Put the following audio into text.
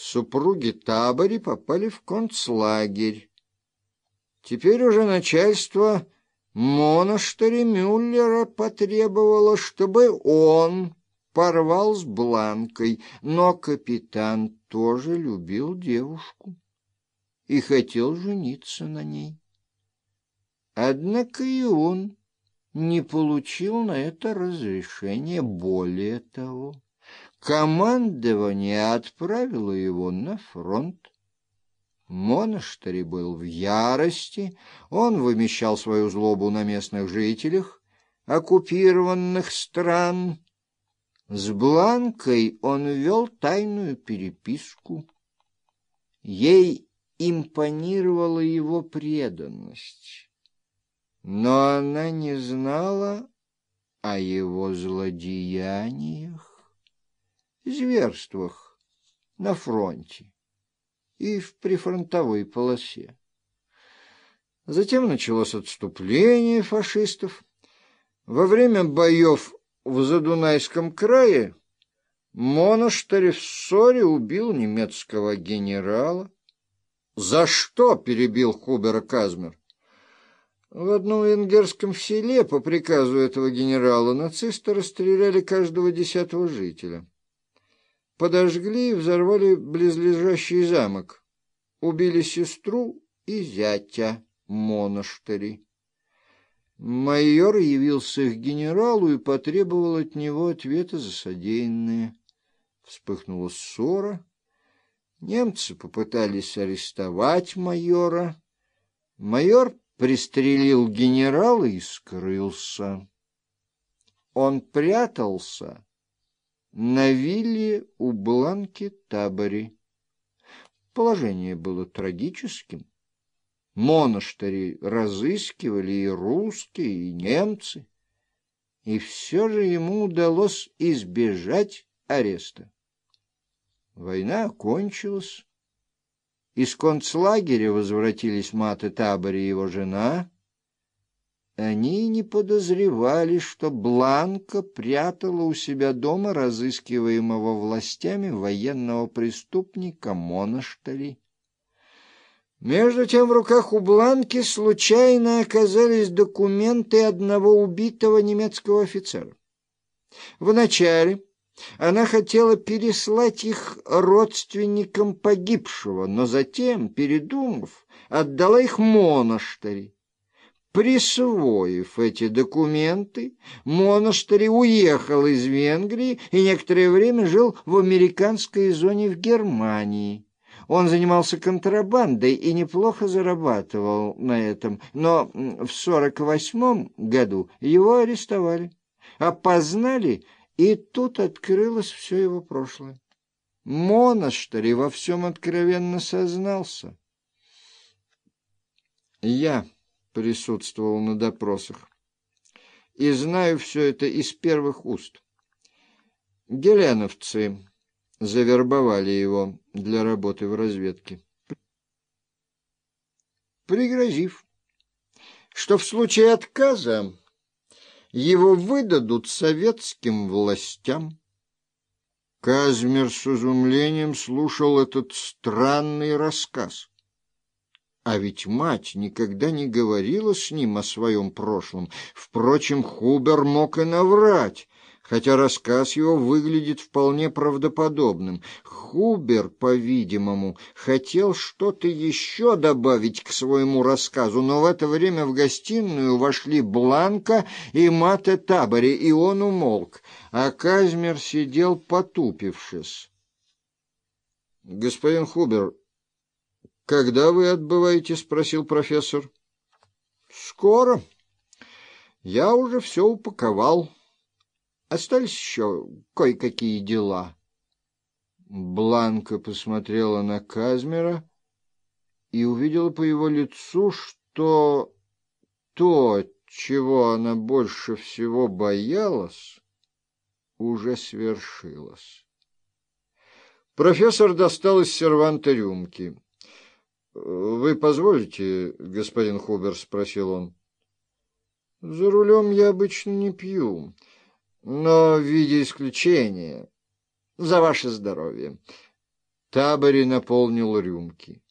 супруги Табори попали в концлагерь. Теперь уже начальство монастыря Мюллера потребовало, чтобы он порвал с Бланкой, но капитан тоже любил девушку и хотел жениться на ней. Однако и он не получил на это разрешение. Более того, командование отправило его на фронт. Монастырь был в ярости, он вымещал свою злобу на местных жителях оккупированных стран. С Бланкой он вел тайную переписку. Ей импонировала его преданность но она не знала о его злодеяниях, зверствах на фронте и в прифронтовой полосе. Затем началось отступление фашистов. Во время боев в Задунайском крае Монастырь в ссоре убил немецкого генерала. «За что?» — перебил Хубера Казмер. В одном венгерском селе по приказу этого генерала нацисты расстреляли каждого десятого жителя. Подожгли и взорвали близлежащий замок. Убили сестру и зятя монастыри. Майор явился к генералу и потребовал от него ответа за содеянное. Вспыхнула ссора. Немцы попытались арестовать майора. Майор пристрелил генерала и скрылся. Он прятался на вилле у Бланки Табори. Положение было трагическим. Монастыри разыскивали и русские, и немцы, и все же ему удалось избежать ареста. Война окончилась. Из концлагеря возвратились маты Табори и его жена. Они не подозревали, что Бланка прятала у себя дома разыскиваемого властями военного преступника Монаштари. Между тем в руках у Бланки случайно оказались документы одного убитого немецкого офицера. Вначале она хотела переслать их родственникам погибшего, но затем, передумав, отдала их монастыре. Присвоив эти документы, монастырь уехал из Венгрии и некоторое время жил в американской зоне в Германии. Он занимался контрабандой и неплохо зарабатывал на этом, но в сорок восьмом году его арестовали, опознали и тут открылось все его прошлое. Монастырь во всем откровенно сознался. Я присутствовал на допросах и знаю все это из первых уст. Геленовцы завербовали его для работы в разведке, пригрозив, что в случае отказа его выдадут советским властям. Казмер с изумлением слушал этот странный рассказ. А ведь мать никогда не говорила с ним о своем прошлом. Впрочем, Хубер мог и наврать хотя рассказ его выглядит вполне правдоподобным. Хубер, по-видимому, хотел что-то еще добавить к своему рассказу, но в это время в гостиную вошли Бланка и Мате Табори, и он умолк, а Казмер сидел потупившись. — Господин Хубер, когда вы отбываете? — спросил профессор. — Скоро. Я уже все упаковал. Остались еще кое-какие дела. Бланка посмотрела на Казмера и увидела по его лицу, что то, чего она больше всего боялась, уже свершилось. Профессор достал из серванта рюмки. — Вы позволите, господин Хубер? — спросил он. — За рулем я обычно не пью но в виде исключения. За ваше здоровье. Табори наполнил рюмки.